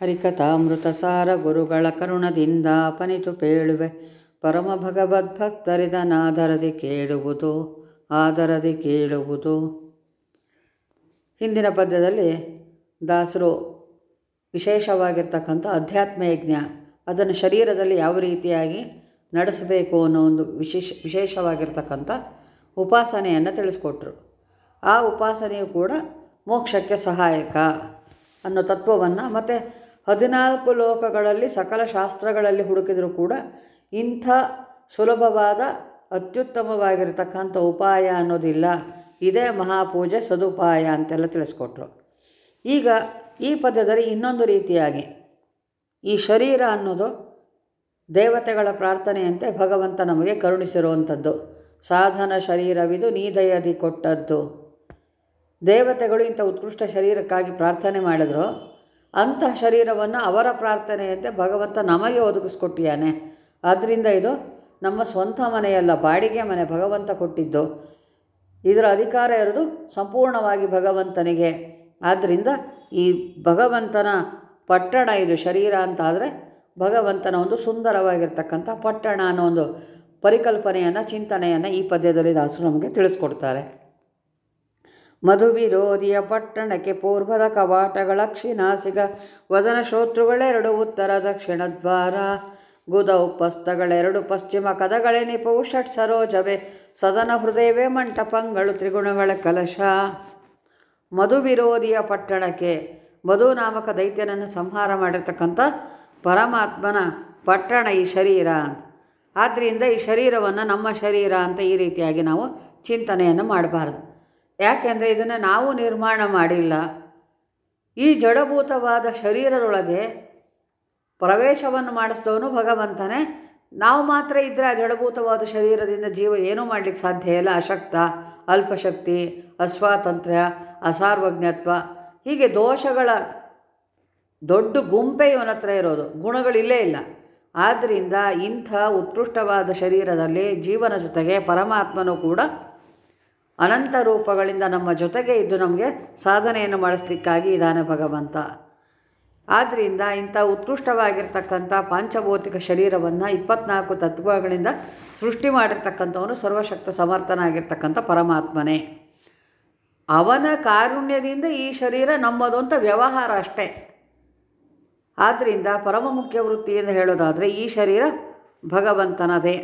ಹರಿಕಥಾಮೃತ ಸಾರ ಗುರುಗಳ ಕರುಣದಿಂದ ಅಪನಿತು ಪೇಳುವೆ. ಪರಮ ಭಗವದ್ಭಕ್ತರಿದನಾದರದಿ ಕೇಳುವುದು, ಆದರದಿ ಕೇಳುವುದು. ಹಿಂದಿನ ಪದ್ಯದಲ್ಲಿ ದಾಸರು ವಿಶೇಷವಾಗಿರ್ತಕ್ಕಂಥ ಅಧ್ಯಾತ್ಮ ಯಜ್ಞ, ಅದನ್ನು ಶರೀರದಲ್ಲಿ ಯಾವ ರೀತಿಯಾಗಿ ನಡೆಸಬೇಕು ಅನ್ನೋ ಒಂದು ವಿಶೇಷ, ವಿಶೇಷವಾಗಿರ್ತಕ್ಕಂಥ ಉಪಾಸನೆಯನ್ನು ತಿಳಿಸ್ಕೊಟ್ರು. ಆ ಉಪಾಸನೆಯು ಕೂಡ ಮೋಕ್ಷಕ್ಕೆ ಸಹಾಯಕ. ಅನ್ನೋ ತತ್ವವನ್ನು ಮತ್ತು ಹದಿನಾಲ್ಕು ಲೋಕಗಳಲ್ಲಿ ಸಕಲ ಶಾಸ್ತ್ರಗಳಲ್ಲಿ ಹುಡುಕಿದರೂ ಕೂಡ ಇಂಥ ಸುಲಭವಾದ, ಅತ್ಯುತ್ತಮವಾಗಿರ್ತಕ್ಕಂಥ ಉಪಾಯ ಅನ್ನೋದಿಲ್ಲ. ಇದೇ ಮಹಾಪೂಜೆ ಸದುಪಾಯ ಅಂತೆಲ್ಲ ತಿಳಿಸ್ಕೊಟ್ರು. ಈಗ ಈ ಪದ್ಯದಲ್ಲಿ ಇನ್ನೊಂದು ರೀತಿಯಾಗಿ ಈ ಶರೀರ ಅನ್ನೋದು ದೇವತೆಗಳ ಪ್ರಾರ್ಥನೆಯಂತೆ ಭಗವಂತ ನಮಗೆ ಕರುಣಿಸಿರುವಂಥದ್ದು. ಸಾಧನ ಶರೀರವಿದು ನೀದಯದಿ ಕೊಟ್ಟದ್ದು. ದೇವತೆಗಳು ಇಂಥ ಉತ್ಕೃಷ್ಟ ಶರೀರಕ್ಕಾಗಿ ಪ್ರಾರ್ಥನೆ ಮಾಡಿದ್ರು ಅಂತಹ ಶರೀರವನ್ನು ಅವರ ಪ್ರಾರ್ಥನೆಯಂತೆ ಭಗವಂತ ನಮಗೆ ಒದಗಿಸ್ಕೊಟ್ಟಿಯಾನೆ. ಆದ್ದರಿಂದ ಇದು ನಮ್ಮ ಸ್ವಂತ ಮನೆಯಲ್ಲ, ಬಾಡಿಗೆ ಮನೆ ಭಗವಂತ ಕೊಟ್ಟಿದ್ದು. ಇದರ ಅಧಿಕಾರ ಇರೋದು ಸಂಪೂರ್ಣವಾಗಿ ಭಗವಂತನಿಗೆ. ಆದ್ದರಿಂದ ಈ ಭಗವಂತನ ಪಟ್ಟಣ ಇದು ಶರೀರ ಅಂತ ಆದರೆ ಭಗವಂತನ ಒಂದು ಸುಂದರವಾಗಿರ್ತಕ್ಕಂಥ ಪಟ್ಟಣ ಅನ್ನೋ ಒಂದು ಪರಿಕಲ್ಪನೆಯನ್ನು, ಚಿಂತನೆಯನ್ನು ಈ ಪದ್ಯದಲ್ಲಿ ದಾಸರು ನಮಗೆ ತಿಳಿಸ್ಕೊಡ್ತಾರೆ. ಮಧುವಿರೋಧಿಯ ಪಟ್ಟಣಕ್ಕೆ ಪೂರ್ವದ ಕವಾಟಗಳ ಕ್ಷಿನಾಸಿಗ ವದನ ಶ್ರೋತೃಗಳೆರಡು ಉತ್ತರ ದಕ್ಷಿಣ ದ್ವಾರ, ಗುದ ಉಪಸ್ಥಗಳೆರಡು, ಪಶ್ಚಿಮ ಕದಗಳೆನಿಪವು ಷಟ್ ಸರೋಜವೇ, ಸದನ ಹೃದಯವೇ, ಮಂಟಪಂಗಳು, ತ್ರಿಗುಣಗಳ ಕಲಶ. ಮಧುವಿರೋಧಿಯ ಪಟ್ಟಣಕ್ಕೆ ಮಧು ನಾಮಕ ದೈತ್ಯನನ್ನು ಸಂಹಾರ ಮಾಡಿರ್ತಕ್ಕಂಥ ಪರಮಾತ್ಮನ ಪಟ್ಟಣ ಈ ಶರೀರ. ಆದ್ದರಿಂದ ಈ ಶರೀರವನ್ನು ನಮ್ಮ ಶರೀರ ಅಂತ ಈ ರೀತಿಯಾಗಿ ನಾವು ಚಿಂತನೆಯನ್ನು ಮಾಡಬಾರ್ದು. ಯಾಕೆಂದರೆ ಇದನ್ನು ನಾವು ನಿರ್ಮಾಣ ಮಾಡಿಲ್ಲ. ಈ ಜಡಭೂತವಾದ ಶರೀರದೊಳಗೆ ಪ್ರವೇಶವನ್ನು ಮಾಡಿಸಿದವನು ಭಗವಂತನೇ. ನಾವು ಮಾತ್ರ ಇದ್ದರೆ ಆ ಜಡಭೂತವಾದ ಶರೀರದಿಂದ ಜೀವ ಏನೂ ಮಾಡಲಿಕ್ಕೆ ಸಾಧ್ಯ ಇಲ್ಲ. ಅಶಕ್ತ, ಅಲ್ಪಶಕ್ತಿ, ಅಸ್ವಾತಂತ್ರ್ಯ, ಅಸಾರ್ವಜ್ಞತ್ವ. ಹೀಗೆ ದೋಷಗಳ ದೊಡ್ಡ ಗುಂಪೆ ಇವನ ಇರೋದು. ಗುಣಗಳಿಲ್ಲೇ ಇಲ್ಲ ಆದ್ದರಿಂದ ಇಂಥ ಉತ್ಕೃಷ್ಟವಾದ ಶರೀರದಲ್ಲಿ ಜೀವನ ಜೊತೆಗೆ ಪರಮಾತ್ಮನೂ ಕೂಡ ಅನಂತ ರೂಪಗಳಿಂದ ನಮ್ಮ ಜೊತೆಗೆ ಇದ್ದು ನಮಗೆ ಸಾಧನೆಯನ್ನು ಮಾಡಿಸ್ಲಿಕ್ಕಾಗಿ ಇದ್ದಾನೆ ಭಗವಂತ. ಆದ್ದರಿಂದ ಇಂಥ ಉತ್ಕೃಷ್ಟವಾಗಿರ್ತಕ್ಕಂಥ ಪಾಂಚಭೌತಿಕ ಶರೀರವನ್ನು ಇಪ್ಪತ್ನಾಲ್ಕು ತತ್ವಗಳಿಂದ ಸೃಷ್ಟಿ ಮಾಡಿರ್ತಕ್ಕಂಥವನು ಸರ್ವಶಕ್ತ ಸಮರ್ಥನಾಗಿರ್ತಕ್ಕಂಥ ಪರಮಾತ್ಮನೇ. ಅವನ ಕಾರುಣ್ಯದಿಂದ ಈ ಶರೀರ ನಮ್ಮದು ಅಂತ ವ್ಯವಹಾರ ಅಷ್ಟೇ. ಆದ್ದರಿಂದ ಪರಮ ಮುಖ್ಯ ವೃತ್ತಿಯಿಂದ ಹೇಳೋದಾದರೆ ಈ ಶರೀರ ಭಗವಂತನದೇ.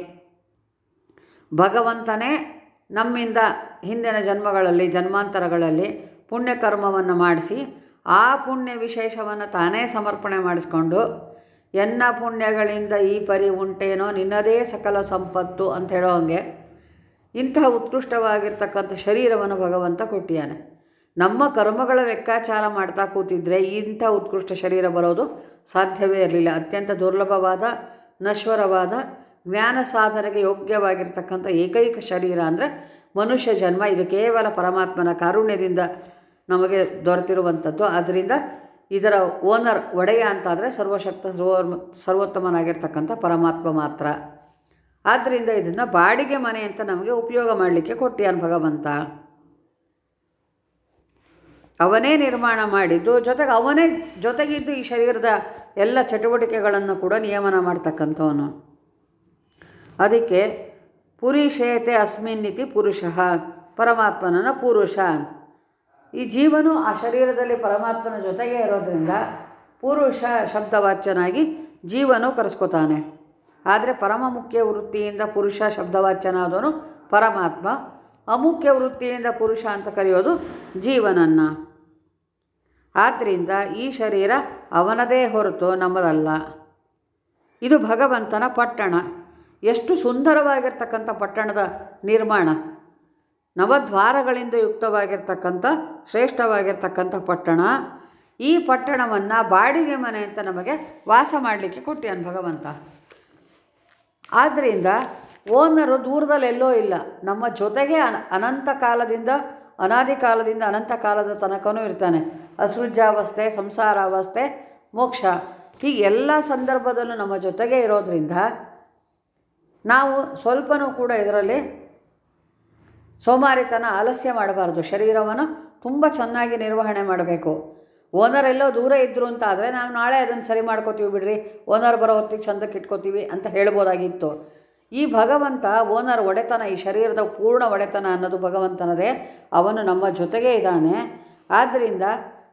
ಭಗವಂತನೇ ನಮ್ಮಿಂದ ಹಿಂದಿನ ಜನ್ಮಗಳಲ್ಲಿ, ಜನ್ಮಾಂತರಗಳಲ್ಲಿ ಪುಣ್ಯಕರ್ಮವನ್ನು ಮಾಡಿಸಿ, ಆ ಪುಣ್ಯ ವಿಶೇಷವನ್ನು ತಾನೇ ಸಮರ್ಪಣೆ ಮಾಡಿಸ್ಕೊಂಡು, ಎನ್ನ ಪುಣ್ಯಗಳಿಂದ ಈ ಪರಿ ಉಂಟೇನೋ ನಿನ್ನದೇ ಸಕಲ ಸಂಪತ್ತು ಅಂತ ಹೇಳೋ ಹಂಗೆ, ಇಂತಹ ಉತ್ಕೃಷ್ಟವಾಗಿರ್ತಕ್ಕಂಥ ಶರೀರವನ್ನು ಭಗವಂತ ಕೊಟ್ಟಿಯಾನೆ. ನಮ್ಮ ಕರ್ಮಗಳ ಲೆಕ್ಕಾಚಾರ ಮಾಡ್ತಾ ಕೂತಿದ್ರೆ ಇಂಥ ಉತ್ಕೃಷ್ಟ ಶರೀರ ಬರೋದು ಸಾಧ್ಯವೇ ಇರಲಿಲ್ಲ. ಅತ್ಯಂತ ದುರ್ಲಭವಾದ, ನಶ್ವರವಾದ ಜ್ಞಾನ ಸಾಧನೆಗೆ ಯೋಗ್ಯವಾಗಿರ್ತಕ್ಕಂಥ ಏಕೈಕ ಶರೀರ ಅಂದರೆ ಮನುಷ್ಯ ಜನ್ಮ. ಇದು ಕೇವಲ ಪರಮಾತ್ಮನ ಕಾರುಣ್ಯದಿಂದ ನಮಗೆ ದೊರೆತಿರುವಂಥದ್ದು. ಆದ್ದರಿಂದ ಇದರ ಓನರ್ ಒಡೆಯ ಅಂತಾದರೆ ಸರ್ವಶಕ್ತ, ಸರ್ವ, ಸರ್ವೋತ್ತಮನಾಗಿರ್ತಕ್ಕಂಥ ಪರಮಾತ್ಮ ಮಾತ್ರ. ಆದ್ದರಿಂದ ಇದನ್ನು ಬಾಡಿಗೆ ಮನೆ ಅಂತ ನಮಗೆ ಉಪಯೋಗ ಮಾಡಲಿಕ್ಕೆ ಕೊಟ್ಟಿಯಾನ ಭಗವಂತ. ಅವನೇ ನಿರ್ಮಾಣ ಮಾಡಿದ್ದು, ಜೊತೆಗೆ ಅವನೇ, ಜೊತೆಗಿದ್ದು ಈ ಶರೀರದ ಎಲ್ಲ ಚಟುವಟಿಕೆಗಳನ್ನು ಕೂಡ ನಿಯಮನ ಮಾಡ್ತಕ್ಕಂಥವನು. ಅದಕ್ಕೆ ಪುರುಷೇತೆ ಅಸ್ಮಿನ್ನಿತಿ ಪುರುಷ ಪರಮಾತ್ಮನ ಪುರುಷ ಈ ಜೀವನು ಆ ಶರೀರದಲ್ಲಿ ಪರಮಾತ್ಮನ ಜೊತೆಗೆ ಇರೋದ್ರಿಂದ ಪುರುಷ ಶಬ್ದವಾಚ್ಯನಾಗಿ ಜೀವನು ಕರೆಸ್ಕೊತಾನೆ. ಆದರೆ ಪರಮ ಮುಖ್ಯ ವೃತ್ತಿಯಿಂದ ಪುರುಷ ಶಬ್ದವಾಚ್ಯನಾದವನು ಪರಮಾತ್ಮ. ಅಮುಖ್ಯ ವೃತ್ತಿಯಿಂದ ಪುರುಷ ಅಂತ ಕರೆಯೋದು ಜೀವನನ್ನು. ಆದ್ದರಿಂದ ಈ ಶರೀರ ಅವನದೇ ಹೊರತು ನಮ್ಮದಲ್ಲ. ಇದು ಭಗವಂತನ ಪಟ್ಟಣ. ಎಷ್ಟು ಸುಂದರವಾಗಿರ್ತಕ್ಕಂಥ ಪಟ್ಟಣದ ನಿರ್ಮಾಣ. ನವದ್ವಾರಗಳಿಂದ ಯುಕ್ತವಾಗಿರ್ತಕ್ಕಂಥ, ಶ್ರೇಷ್ಠವಾಗಿರ್ತಕ್ಕಂಥ ಪಟ್ಟಣ. ಈ ಪಟ್ಟಣವನ್ನು ಬಾಡಿಗೆ ಮನೆ ಅಂತ ನಮಗೆ ವಾಸ ಮಾಡಲಿಕ್ಕೆ ಕೊಟ್ಟಿಯಾನ ಭಗವಂತ. ಆದ್ದರಿಂದ ಓನರು ದೂರದಲ್ಲೆಲ್ಲೋ ಇಲ್ಲ. ನಮ್ಮ ಜೊತೆಗೆ ಅನ, ಅನಂತ ಕಾಲದಿಂದ, ಅನಾದಿ ಕಾಲದಿಂದ ಅನಂತ ಕಾಲದ ತನಕನೂ ಇರ್ತಾನೆ. ಅಸೃಜಾವಸ್ಥೆ, ಸಂಸಾರಾವಸ್ಥೆ, ಮೋಕ್ಷ. ಹೀಗೆ ಎಲ್ಲ ಸಂದರ್ಭದಲ್ಲೂ ನಮ್ಮ ಜೊತೆಗೆ ಇರೋದ್ರಿಂದ ನಾವು ಸ್ವಲ್ಪನೂ ಕೂಡ ಇದರಲ್ಲಿ ಸೋಮಾರಿತನ ಆಲಸ್ಯ ಮಾಡಬಾರ್ದು. ಶರೀರವನ್ನು ತುಂಬ ಚೆನ್ನಾಗಿ ನಿರ್ವಹಣೆ ಮಾಡಬೇಕು. ಓನರ್ ಎಲ್ಲೋ ದೂರ ಇದ್ದರು ಅಂತ ಆದರೆ ನಾವು ನಾಳೆ ಅದನ್ನು ಸರಿ ಮಾಡ್ಕೋತೀವಿ ಬಿಡ್ರಿ. ಓನರ್ ಬರೋ ಹೊತ್ತಿಗೆ ಚಂದಕ್ಕೆ ಇಟ್ಕೋತೀವಿ ಅಂತ ಹೇಳ್ಬೋದಾಗಿತ್ತು. ಈ ಭಗವಂತ ಓನರ್ ಒಡೆತನ, ಈ ಶರೀರದ ಪೂರ್ಣ ಒಡೆತನ ಅನ್ನೋದು ಭಗವಂತನದೇ. ಅವನು ನಮ್ಮ ಜೊತೆಗೇ ಇದ್ದಾನೆ. ಆದ್ದರಿಂದ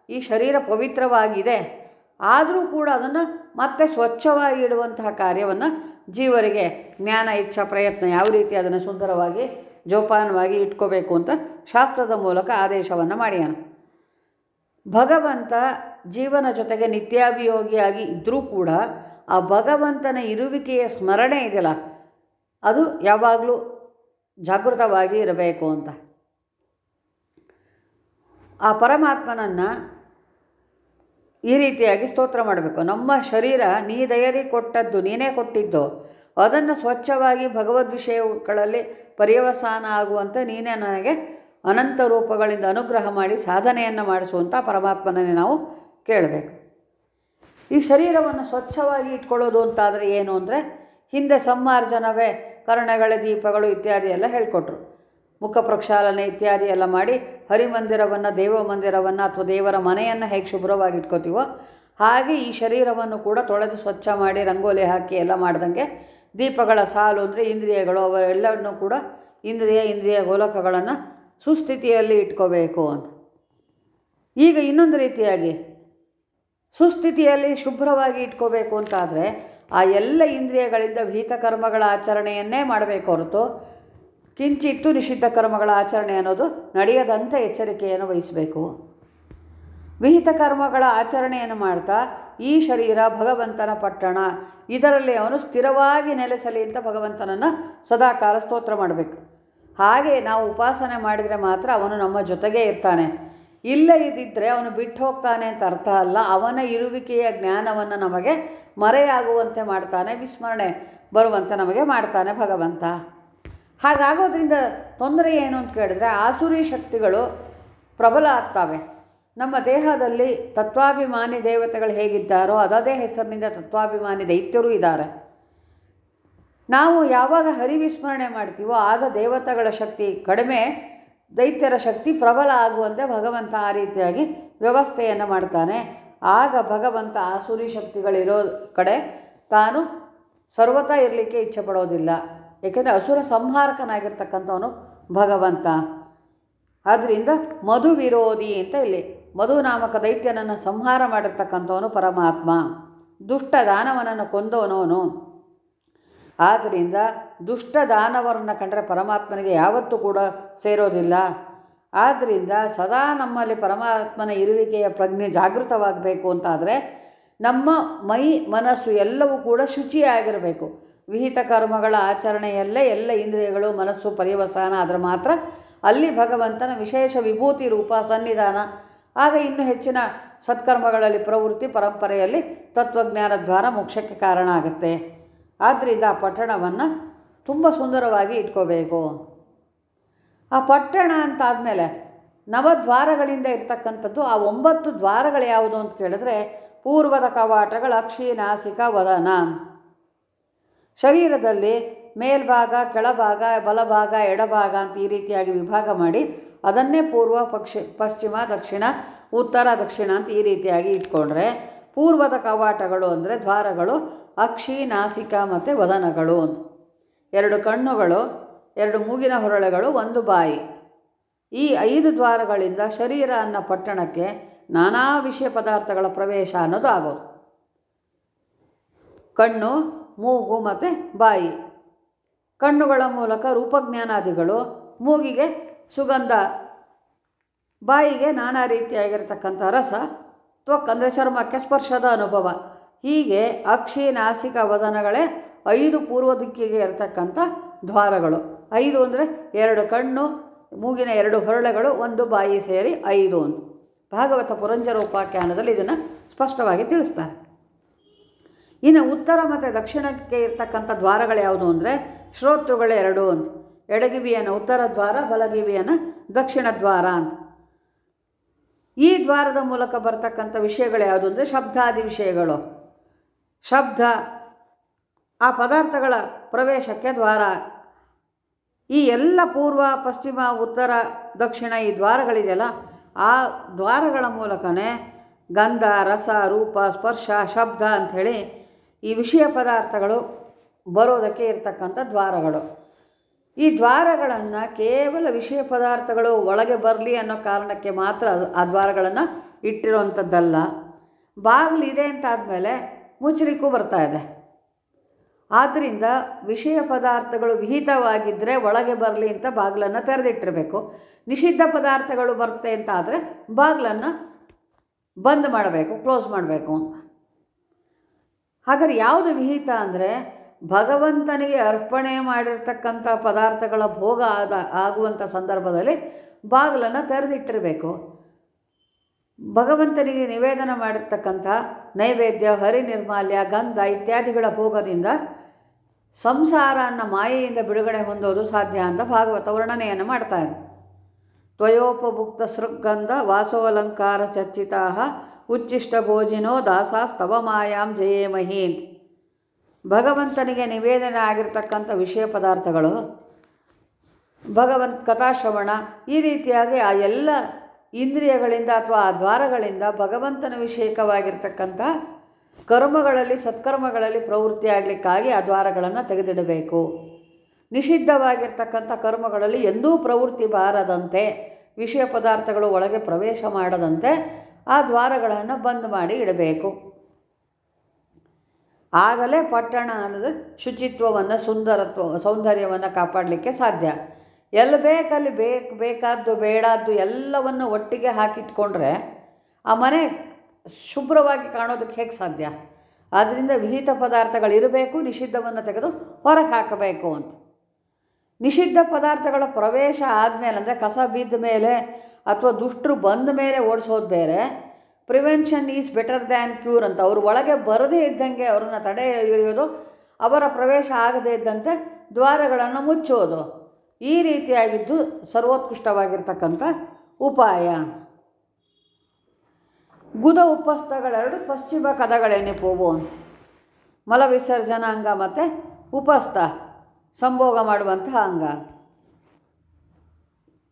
ಈ ಶರೀರ ಪವಿತ್ರವಾಗಿದೆ. ಆದರೂ ಕೂಡ ಅದನ್ನು ಮತ್ತೆ ಸ್ವಚ್ಛವಾಗಿ ಇಡುವಂತಹ ಕಾರ್ಯವನ್ನು ಜೀವರಿಗೆ ಜ್ಞಾನ, ಇಚ್ಛಾ, ಪ್ರಯತ್ನ ಯಾವ ರೀತಿ ಅದನ್ನು ಸುಂದರವಾಗಿ, ಜೋಪಾನವಾಗಿ ಇಟ್ಕೋಬೇಕು ಅಂತ ಶಾಸ್ತ್ರದ ಮೂಲಕ ಆದೇಶವನ್ನು ಮಾಡ್ಯಾನ. ಭಗವಂತ ಜೀವನ ಜೊತೆಗೆ ನಿತ್ಯಾಭಿಯೋಗಿಯಾಗಿ ಇದ್ದರೂ ಕೂಡ ಆ ಭಗವಂತನ ಇರುವಿಕೆಯ ಸ್ಮರಣೆ ಇದೆಯಲ್ಲ, ಅದು ಯಾವಾಗಲೂ ಜಾಗೃತವಾಗಿ ಇರಬೇಕು ಅಂತ. ಆ ಪರಮಾತ್ಮನನ್ನು ಈ ರೀತಿಯಾಗಿ ಸ್ತೋತ್ರ ಮಾಡಬೇಕು. ನಮ್ಮ ಶರೀರ ನೀ ದಯದಿ ಕೊಟ್ಟದ್ದು, ನೀನೇ ಕೊಟ್ಟಿದ್ದು, ಅದನ್ನು ಸ್ವಚ್ಛವಾಗಿ ಭಗವದ್ ವಿಷಯಗಳಲ್ಲಿ ಪರ್ಯವಸಾನ ಆಗುವಂತೆ ನೀನೇ ನನಗೆ ಅನಂತ ರೂಪಗಳಿಂದ ಅನುಗ್ರಹ ಮಾಡಿ ಸಾಧನೆಯನ್ನು ಮಾಡಿಸುವಂಥ ಪರಮಾತ್ಮನನ್ನೇ ನಾವು ಕೇಳಬೇಕು. ಈ ಶರೀರವನ್ನು ಸ್ವಚ್ಛವಾಗಿ ಇಟ್ಕೊಳ್ಳೋದು ಅಂತಾದರೆ ಏನು ಅಂದರೆ ಹಿಂದೆ ಸಂಮಾರ್ಜನವೇ ಕರ್ಣಗಳ, ದೀಪಗಳು ಇತ್ಯಾದಿ ಎಲ್ಲ ಹೇಳಿಕೊಟ್ರು. ಮುಖ ಪ್ರಕ್ಷಾಲನೆ ಇತ್ಯಾದಿ ಎಲ್ಲ ಮಾಡಿ ಹರಿಮಂದಿರವನ್ನು, ದೇವ ಮಂದಿರವನ್ನು ಅಥವಾ ದೇವರ ಮನೆಯನ್ನು ಹೇಗೆ ಶುಭ್ರವಾಗಿ ಇಟ್ಕೋತೀವೋ ಹಾಗೆ ಈ ಶರೀರವನ್ನು ಕೂಡ ತೊಳೆದು ಸ್ವಚ್ಛ ಮಾಡಿ ರಂಗೋಲಿ ಹಾಕಿ ಎಲ್ಲ ಮಾಡ್ದಂಗೆ ದೀಪಗಳ ಸಾಲು ಅಂದರೆ ಇಂದ್ರಿಯಗಳು ಅವೆಲ್ಲವನ್ನು ಕೂಡ ಇಂದ್ರಿಯ ಇಂದ್ರಿಯ ಗೋಲಕಗಳನ್ನು ಸುಸ್ಥಿತಿಯಲ್ಲಿ ಇಟ್ಕೋಬೇಕು ಅಂತ. ಈಗ ಇನ್ನೊಂದು ರೀತಿಯಾಗಿ ಸುಸ್ಥಿತಿಯಲ್ಲಿ ಶುಭ್ರವಾಗಿ ಇಟ್ಕೋಬೇಕು ಅಂತಾದರೆ ಆ ಎಲ್ಲ ಇಂದ್ರಿಯಗಳಿಂದ ವಿಹಿತ ಕರ್ಮಗಳ ಆಚರಣೆಯನ್ನೇ ಮಾಡಬೇಕು ಹೊರತು ಕಿಂಚಿತ್ತು ನಿಷಿದ್ಧ ಕರ್ಮಗಳ ಆಚರಣೆ ಅನ್ನೋದು ನಡೆಯದಂತೆ ಎಚ್ಚರಿಕೆಯನ್ನು ವಹಿಸಬೇಕು. ವಿಹಿತ ಕರ್ಮಗಳ ಆಚರಣೆಯನ್ನು ಮಾಡ್ತಾ ಈ ಶರೀರ ಭಗವಂತನ ಪಟ್ಟಣ, ಇದರಲ್ಲಿ ಅವನು ಸ್ಥಿರವಾಗಿ ನೆಲೆಸಲಿ ಅಂತ ಭಗವಂತನನ್ನು ಸದಾಕಾಲ ಸ್ತೋತ್ರ ಮಾಡಬೇಕು. ಹಾಗೆ ನಾವು ಉಪಾಸನೆ ಮಾಡಿದರೆ ಮಾತ್ರ ಅವನು ನಮ್ಮ ಜೊತೆಗೇ ಇರ್ತಾನೆ. ಇಲ್ಲ ಇದ್ದಿದ್ದರೆ ಅವನು ಬಿಟ್ಟು ಹೋಗ್ತಾನೆ ಅಂತ ಅರ್ಥ ಅಲ್ಲ, ಅವನ ಇರುವಿಕೆಯ ಜ್ಞಾನವನ್ನು ನಮಗೆ ಮರೆಯಾಗುವಂತೆ ಮಾಡ್ತಾನೆ, ವಿಸ್ಮರಣೆ ಬರುವಂತೆ ನಮಗೆ ಮಾಡ್ತಾನೆ ಭಗವಂತ. ಹಾಗಾಗೋದ್ರಿಂದ ತೊಂದರೆ ಏನು ಅಂತ ಕೇಳಿದ್ರೆ ಆಸುರಿ ಶಕ್ತಿಗಳು ಪ್ರಬಲ ಆಗ್ತವೆ. ನಮ್ಮ ದೇಹದಲ್ಲಿ ತತ್ವಾಭಿಮಾನಿ ದೇವತೆಗಳು ಹೇಗಿದ್ದಾರೋ ಅದದೇ ಹೆಸರಿನಿಂದ ತತ್ವಾಭಿಮಾನಿ ದೈತ್ಯರು ಇದ್ದಾರೆ. ನಾವು ಯಾವಾಗ ಹರಿವಿಸ್ಮರಣೆ ಮಾಡ್ತೀವೋ ಆಗ ದೇವತೆಗಳ ಶಕ್ತಿ ಕಡಿಮೆ, ದೈತ್ಯರ ಶಕ್ತಿ ಪ್ರಬಲ ಆಗುವಂತೆ ಭಗವಂತ ಆ ರೀತಿಯಾಗಿ ವ್ಯವಸ್ಥೆಯನ್ನು ಮಾಡ್ತಾನೆ. ಆಗ ಭಗವಂತ ಆಸುರಿ ಶಕ್ತಿಗಳಿರೋ ಕಡೆ ತಾನು ಸರ್ವತಾ ಇರಲಿಕ್ಕೆ ಇಚ್ಛೆ ಪಡೋದಿಲ್ಲ. ಏಕೆಂದರೆ ಅಸುರ ಸಂಹಾರಕನಾಗಿರ್ತಕ್ಕಂಥವನು ಭಗವಂತ. ಆದ್ದರಿಂದ ಮಧು ವಿರೋಧಿ ಅಂತ ಇಲ್ಲಿ. ಮಧು ನಾಮಕ ದೈತ್ಯನನ್ನು ಸಂಹಾರ ಮಾಡಿರ್ತಕ್ಕಂಥವನು ಪರಮಾತ್ಮ. ದುಷ್ಟ ದಾನವನನ್ನು ಕೊಂದವನವನು ಆದ್ದರಿಂದ ದುಷ್ಟ ದಾನವರನ್ನು ಕಂಡರೆ ಪರಮಾತ್ಮನಿಗೆ ಯಾವತ್ತೂ ಕೂಡ ಸೇರೋದಿಲ್ಲ. ಆದ್ದರಿಂದ ಸದಾ ನಮ್ಮಲ್ಲಿ ಪರಮಾತ್ಮನ ಇರುವಿಕೆಯ ಪ್ರಜ್ಞೆ ಜಾಗೃತವಾಗಬೇಕು ಅಂತಾದರೆ ನಮ್ಮ ಮೈ, ಮನಸ್ಸು ಎಲ್ಲವೂ ಕೂಡ ಶುಚಿಯಾಗಿರಬೇಕು. ವಿಹಿತ ಕರ್ಮಗಳ ಆಚರಣೆಯಲ್ಲೇ ಎಲ್ಲ ಇಂದ್ರಿಯಗಳು ಮನಸ್ಸು ಪರ್ಯವಸಾನ, ಆದರೆ ಮಾತ್ರ ಅಲ್ಲಿ ಭಗವಂತನ ವಿಶೇಷ ವಿಭೂತಿ ರೂಪ, ಸನ್ನಿಧಾನ, ಆಗ ಇನ್ನೂ ಹೆಚ್ಚಿನ ಸತ್ಕರ್ಮಗಳಲ್ಲಿ ಪ್ರವೃತ್ತಿ ಪರಂಪರೆಯಲ್ಲಿ ತತ್ವಜ್ಞಾನ ದ್ವಾರ ಮೋಕ್ಷಕ್ಕೆ ಕಾರಣ ಆಗುತ್ತೆ. ಆದ್ದರಿಂದ ಆ ಪಟ್ಟಣವನ್ನು ತುಂಬ ಸುಂದರವಾಗಿ ಇಟ್ಕೋಬೇಕು. ಆ ಪಟ್ಟಣ ಅಂತಾದಮೇಲೆ ನವದ್ವಾರಗಳಿಂದ ಇರ್ತಕ್ಕಂಥದ್ದು, ಆ ಒಂಬತ್ತು ದ್ವಾರಗಳು ಯಾವುದು ಅಂತ ಕೇಳಿದ್ರೆ ಪೂರ್ವದ ಕವಾಟಗಳು ಅಕ್ಷಿ, ನಾಸಿಕ, ವದನ. ಶರೀರದಲ್ಲಿ ಮೇಲ್ಭಾಗ, ಕೆಳಭಾಗ, ಬಲಭಾಗ, ಎಡಭಾಗ ಅಂತ ಈ ರೀತಿಯಾಗಿ ವಿಭಾಗ ಮಾಡಿ ಅದನ್ನೇ ಪೂರ್ವ, ಪಕ್ಷಿ, ಪಶ್ಚಿಮ, ದಕ್ಷಿಣ, ಉತ್ತರ, ದಕ್ಷಿಣ ಅಂತ ಈ ರೀತಿಯಾಗಿ ಇಟ್ಕೊಂಡ್ರೆ ಪೂರ್ವದ ಕವಾಟಗಳು ಅಂದರೆ ದ್ವಾರಗಳು, ಅಕ್ಷಿ, ನಾಸಿಕ ಮತ್ತು ವದನಗಳು ಅಂತ. ಎರಡು ಕಣ್ಣುಗಳು, ಎರಡು ಮೂಗಿನ ಹೊರಳೆಗಳು, ಒಂದು ಬಾಯಿ. ಈ ಐದು ದ್ವಾರಗಳಿಂದ ಶರೀರ ಅನ್ನ ಪಟ್ಟಣಕ್ಕೆ ನಾನಾ ವಿಷಯ ಪದಾರ್ಥಗಳ ಪ್ರವೇಶ ಅನ್ನೋದು ಆಗೋದು. ಕಣ್ಣು ಮೂಗು ಮತ್ತು ಬಾಯಿ. ಕಣ್ಣುಗಳ ಮೂಲಕ ರೂಪಜ್ಞಾನಾದಿಗಳು ಮೂಗಿಗೆ ಸುಗಂಧ. ಬಾಯಿಗೆ ನಾನಾ ರೀತಿಯಾಗಿರ್ತಕ್ಕಂಥ ರಸ, ತ್ವಕ್ ಅಂದರೆ ಚರ್ಮಕ್ಕೆ ಸ್ಪರ್ಶದ ಅನುಭವ. ಹೀಗೆ ಅಕ್ಷಿ ನಾಸಿಕ ವದನಗಳೇ ಐದು ಪೂರ್ವ ದಿಕ್ಕಿಗೆ ಇರತಕ್ಕಂಥ ದ್ವಾರಗಳು. ಐದು ಅಂದರೆ ಎರಡು ಕಣ್ಣು, ಮೂಗಿನ ಎರಡು ಹೊರಳೆಗಳು, ಒಂದು ಬಾಯಿ ಸೇರಿ ಐದು ಅಂತ ಭಾಗವತ ಪುರಂಜರ ಉಪಾಖ್ಯಾನದಲ್ಲಿ ಇದನ್ನು ಸ್ಪಷ್ಟವಾಗಿ ತಿಳಿಸ್ತಾರೆ. ಇನ್ನು ಉತ್ತರ ಮತ್ತು ದಕ್ಷಿಣಕ್ಕೆ ಇರ್ತಕ್ಕಂಥ ದ್ವಾರಗಳು ಯಾವುದು ಅಂದರೆ ಶ್ರೋತೃಗಳು ಎರಡು ಅಂತ. ಎಡಗಿವಿಯನ್ನು ಉತ್ತರ ದ್ವಾರ ಬಲಗಿವಿಯನ್ನು ದಕ್ಷಿಣ ದ್ವಾರ ಅಂತ. ಈ ದ್ವಾರದ ಮೂಲಕ ಬರ್ತಕ್ಕಂಥ ವಿಷಯಗಳು ಯಾವುದು ಅಂದರೆ ಶಬ್ದಾದಿ ವಿಷಯಗಳು. ಶಬ್ದ, ಆ ಪದಾರ್ಥಗಳ ಪ್ರವೇಶಕ್ಕೆ ದ್ವಾರ. ಈ ಎಲ್ಲ ಪೂರ್ವ, ಪಶ್ಚಿಮ, ಉತ್ತರ, ದಕ್ಷಿಣ ಈ ದ್ವಾರಗಳಿದೆಯಲ್ಲ, ಆ ದ್ವಾರಗಳ ಮೂಲಕನೇ ಗಂಧ, ರಸ, ರೂಪ, ಸ್ಪರ್ಶ, ಶಬ್ದ ಅಂಥೇಳಿ ಈ ವಿಷಯ ಪದಾರ್ಥಗಳು ಬರೋದಕ್ಕೆ ಇರತಕ್ಕಂಥ ದ್ವಾರಗಳು. ಈ ದ್ವಾರಗಳನ್ನು ಕೇವಲ ವಿಷಯ ಪದಾರ್ಥಗಳು ಒಳಗೆ ಬರಲಿ ಅನ್ನೋ ಕಾರಣಕ್ಕೆ ಮಾತ್ರ ಅದು ಆ ದ್ವಾರಗಳನ್ನು ಇಟ್ಟಿರುವಂಥದ್ದಲ್ಲ. ಇದೆ ಅಂತ ಆದಮೇಲೆ ಮುಚ್ಚಲಿಕ್ಕೂ ಬರ್ತಾ ಇದೆ. ಆದ್ದರಿಂದ ವಿಷಯ ಪದಾರ್ಥಗಳು ವಿಹಿತವಾಗಿದ್ದರೆ ಒಳಗೆ ಬರಲಿ ಅಂತ ಬಾಗಿಲನ್ನು ತೆರೆದಿಟ್ಟಿರಬೇಕು. ನಿಷಿದ್ಧ ಪದಾರ್ಥಗಳು ಬರುತ್ತೆ ಅಂತ ಆದರೆ ಬಾಗಿಲನ್ನು ಬಂದ್ ಮಾಡಬೇಕು, ಕ್ಲೋಸ್ ಮಾಡಬೇಕು ಹಾಗಾದ್ರೆ ಯಾವುದು ವಿಹಿತ ಅಂದರೆ ಭಗವಂತನಿಗೆ ಅರ್ಪಣೆ ಮಾಡಿರ್ತಕ್ಕಂಥ ಪದಾರ್ಥಗಳ ಭೋಗ ಆದ, ಆಗುವಂಥ ಸಂದರ್ಭದಲ್ಲಿ ಬಾಗಿಲನ್ನು ತೆರೆದಿಟ್ಟಿರಬೇಕು. ಭಗವಂತನಿಗೆ ನಿವೇದನ ಮಾಡಿರ್ತಕ್ಕಂಥ ನೈವೇದ್ಯ, ಹರಿನಿರ್ಮಾಲ್ಯ, ಗಂಧ ಇತ್ಯಾದಿಗಳ ಭೋಗದಿಂದ ಸಂಸಾರ ಮಾಯೆಯಿಂದ ಬಿಡುಗಡೆ ಹೊಂದೋದು ಸಾಧ್ಯ ಅಂತ ಭಾಗವತ ವರ್ಣನೆಯನ್ನು ಮಾಡ್ತಾ ಇದೆ. ತ್ವಯೋಪಭುಕ್ತ ಸೃಗ್ಗಂಧ ವಾಸೋಲಂಕಾರ ಚರ್ಚಿತಾ ಉಚ್ಚಿಷ್ಟ ಭೋಜಿನೋ ದಾಸಾಸ್ತವ ಮಾಯಾಂ ಜಯೇಮಹೀನ್ ಭಗವಂತನಿಗೆ ನಿವೇದನೆ ಆಗಿರ್ತಕ್ಕಂಥ ವಿಷಯ ಪದಾರ್ಥಗಳು, ಭಗವಂತ ಕಥಾಶ್ರವಣ, ಈ ರೀತಿಯಾಗಿ ಆ ಎಲ್ಲ ಇಂದ್ರಿಯಗಳಿಂದ ಅಥವಾ ಆ ದ್ವಾರಗಳಿಂದ ಭಗವಂತನ ವಿಷಯಕವಾಗಿರ್ತಕ್ಕಂಥ ಕರ್ಮಗಳಲ್ಲಿ, ಸತ್ಕರ್ಮಗಳಲ್ಲಿ ಪ್ರವೃತ್ತಿ ಆಗಲಿಕ್ಕಾಗಿ ಆ ದ್ವಾರಗಳನ್ನು ತೆಗೆದಿಡಬೇಕು. ನಿಷಿದ್ಧವಾಗಿರ್ತಕ್ಕಂಥ ಕರ್ಮಗಳಲ್ಲಿ ಎಂದೂ ಪ್ರವೃತ್ತಿ ಬಾರದಂತೆ, ವಿಷಯ ಪದಾರ್ಥಗಳು ಒಳಗೆ ಪ್ರವೇಶ ಮಾಡದಂತೆ ಆ ದ್ವಾರಗಳನ್ನು ಬಂದ್ ಮಾಡಿ ಇಡಬೇಕು. ಆಗಲೇ ಪಟ್ಟಣ ಅನ್ನೋದು ಶುಚಿತ್ವವನ್ನು, ಸುಂದರತ್ವ, ಸೌಂದರ್ಯವನ್ನು ಕಾಪಾಡಲಿಕ್ಕೆ ಸಾಧ್ಯ. ಎಲ್ಲಿ ಬೇಕಲ್ಲಿ ಬೇಕು, ಬೇಕಾದ್ದು, ಬೇಡಾದ್ದು ಎಲ್ಲವನ್ನು ಒಟ್ಟಿಗೆ ಹಾಕಿಟ್ಕೊಂಡ್ರೆ ಆ ಮನೆ ಶುಭ್ರವಾಗಿ ಕಾಣೋದಕ್ಕೆ ಹೇಗೆ ಸಾಧ್ಯ? ಆದ್ದರಿಂದ ವಿಹಿತ ಪದಾರ್ಥಗಳಿರಬೇಕು ನಿಷಿದ್ಧವನ್ನು ತೆಗೆದು ಹೊರಗೆ ಹಾಕಬೇಕು ಅಂತ. ನಿಷಿದ್ಧ ಪದಾರ್ಥಗಳ ಪ್ರವೇಶ ಆದಮೇಲೆ ಅಂದರೆ ಕಸ ಬಿದ್ದ ಮೇಲೆ ಅಥವಾ ದುಷ್ಟರು ಬಂದ ಮೇಲೆ ಓಡಿಸೋದು ಬೇರೆ. Prevention is better than cure ಅಂತ. ಅವರು ಒಳಗೆ ಬರದೇ ಇದ್ದಂಗೆ ಅವ್ರನ್ನ ತಡೆ ಹಿಡಿಯೋದು, ಅವರ ಪ್ರವೇಶ ಆಗದೇ ಇದ್ದಂತೆ ದ್ವಾರಗಳನ್ನು ಮುಚ್ಚೋದು. ಈ ರೀತಿಯಾಗಿದ್ದು ಸರ್ವೋತ್ಕೃಷ್ಟವಾಗಿರ್ತಕ್ಕಂಥ ಉಪಾಯ. ಗುದ ಉಪಸ್ಥಗಳೆರಡು ಪಶ್ಚಿಮ ಕದಗಳೆನಿಪುವು ಮಲ ವಿಸರ್ಜನಾ ಅಂಗ ಮತ್ತು ಉಪಸ್ಥ, ಸಂಭೋಗ ಮಾಡುವಂತಹ ಅಂಗ.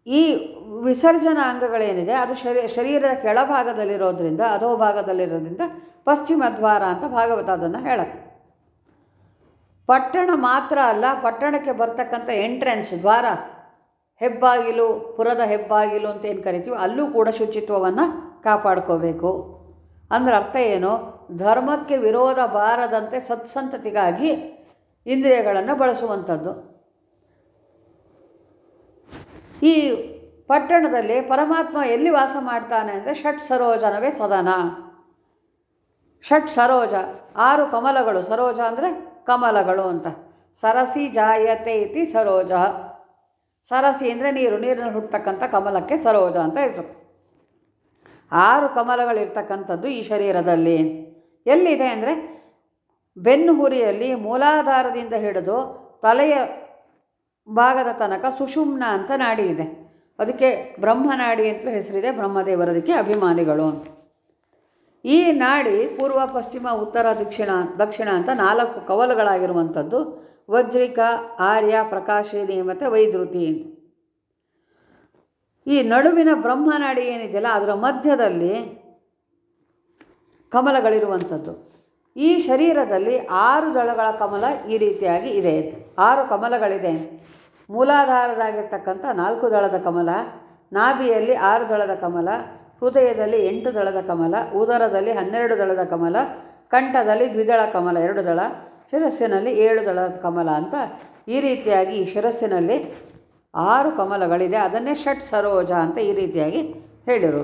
ಈ ವಿಸರ್ಜನಾ ಅಂಗಗಳೇನಿದೆ, ಅದು ಶರೀ, ಶರೀರದ ಕೆಳಭಾಗದಲ್ಲಿರೋದ್ರಿಂದ ಅಧೋಭಾಗದಲ್ಲಿರೋದ್ರಿಂದ ಪಶ್ಚಿಮ ದ್ವಾರ ಅಂತ ಭಾಗವತ ಅದನ್ನು ಹೇಳುತ್ತೆ. ಪಟ್ಟಣ ಮಾತ್ರ ಅಲ್ಲ, ಪಟ್ಟಣಕ್ಕೆ ಬರ್ತಕ್ಕಂಥ ಎಂಟ್ರೆನ್ಸ್ ದ್ವಾರ, ಹೆಬ್ಬಾಗಿಲು, ಪುರದ ಹೆಬ್ಬಾಗಿಲು ಅಂತ ಏನು ಕರಿತೀವಿ, ಅಲ್ಲೂ ಕೂಡ ಶುಚಿತ್ವವನ್ನು ಕಾಪಾಡ್ಕೋಬೇಕು. ಅಂದ್ರೆ ಅರ್ಥ ಏನು? ಧರ್ಮಕ್ಕೆ ವಿರೋಧ ಬಾರದಂತೆ ಸತ್ಸಂತತಿಗಾಗಿ ಇಂದ್ರಿಯಗಳನ್ನು ಬಳಸುವಂಥದ್ದು. ಈ ಪಟ್ಟಣದಲ್ಲಿ ಪರಮಾತ್ಮ ಎಲ್ಲಿ ವಾಸ ಮಾಡ್ತಾನೆ ಅಂದರೆ ಷಟ್ ಸರೋಜನವೇ ಸದನ. ಷಟ್ ಸರೋಜ, ಆರು ಕಮಲಗಳು. ಸರೋಜ ಅಂದರೆ ಕಮಲಗಳು ಅಂತ. ಸರಸಿ ಜಾಯತೆ ಇತಿ ಸರೋಜ. ಸರಸಿ ಅಂದರೆ ನೀರು ನೀರಿನಲ್ಲಿ ಹುಟ್ಟತಕ್ಕಂಥ ಕಮಲಕ್ಕೆ ಸರೋಜ ಅಂತ ಹೆಸರು. ಆರು ಕಮಲಗಳಿರ್ತಕ್ಕಂಥದ್ದು ಈ ಶರೀರದಲ್ಲಿ. ಎಲ್ಲಿದೆ ಅಂದರೆ ಬೆನ್ನು ಹುರಿಯಲ್ಲಿ ಮೂಲಾಧಾರದಿಂದ ಹಿಡಿದು ತಲೆಯ ಭಾಗದ ತನಕ ಸುಷುಮ್ನ ಅಂತ ನಾಡಿ ಇದೆ. ಅದಕ್ಕೆ ಬ್ರಹ್ಮನಾಡಿ ಅಂತಲೂ ಹೆಸರಿದೆ, ಬ್ರಹ್ಮದೇವರದಕ್ಕೆ ಅಭಿಮಾನಿಗಳು ಅಂತ. ಈ ನಾಡಿ ಪೂರ್ವ, ಪಶ್ಚಿಮ, ಉತ್ತರ, ದಕ್ಷಿಣ ದಕ್ಷಿಣ ಅಂತ ನಾಲ್ಕು ಕವಲುಗಳಾಗಿರುವಂಥದ್ದು. ವಜ್ರಿಕ, ಆರ್ಯ, ಪ್ರಕಾಶಿನಿ ಮತ್ತು ವೈದ್ರುತಿ ಈ ನಡುವಿನ ಬ್ರಹ್ಮನಾಡಿ ಏನಿದೆಯಲ್ಲ, ಅದರ ಮಧ್ಯದಲ್ಲಿ ಕಮಲಗಳಿರುವಂಥದ್ದು. ಈ ಶರೀರದಲ್ಲಿ ಆರು ದಳಗಳ ಕಮಲ ಈ ರೀತಿಯಾಗಿ ಇದೆ. ಆರು ಕಮಲಗಳಿದೆ. ಮೂಲಾಧಾರರಾಗಿರ್ತಕ್ಕಂಥ ನಾಲ್ಕು ದಳದ ಕಮಲ, ನಾಭಿಯಲ್ಲಿ ಆರು ದಳದ ಕಮಲ, ಹೃದಯದಲ್ಲಿ ಎಂಟು ದಳದ ಕಮಲ, ಉದರದಲ್ಲಿ ಹನ್ನೆರಡು ದಳದ ಕಮಲ, ಕಂಠದಲ್ಲಿ ದ್ವಿದಳ ಕಮಲ ಎರಡು ದಳ, ಶಿರಸ್ಸಿನಲ್ಲಿ ಏಳು ದಳದ ಕಮಲ ಅಂತ ಈ ರೀತಿಯಾಗಿ ಈ ಶಿರಸ್ಸಿನಲ್ಲಿ ಆರು ಕಮಲಗಳಿದೆ. ಅದನ್ನೇ ಷಟ್ ಸರೋಜ ಅಂತ ಈ ರೀತಿಯಾಗಿ ಹೇಳಿದರು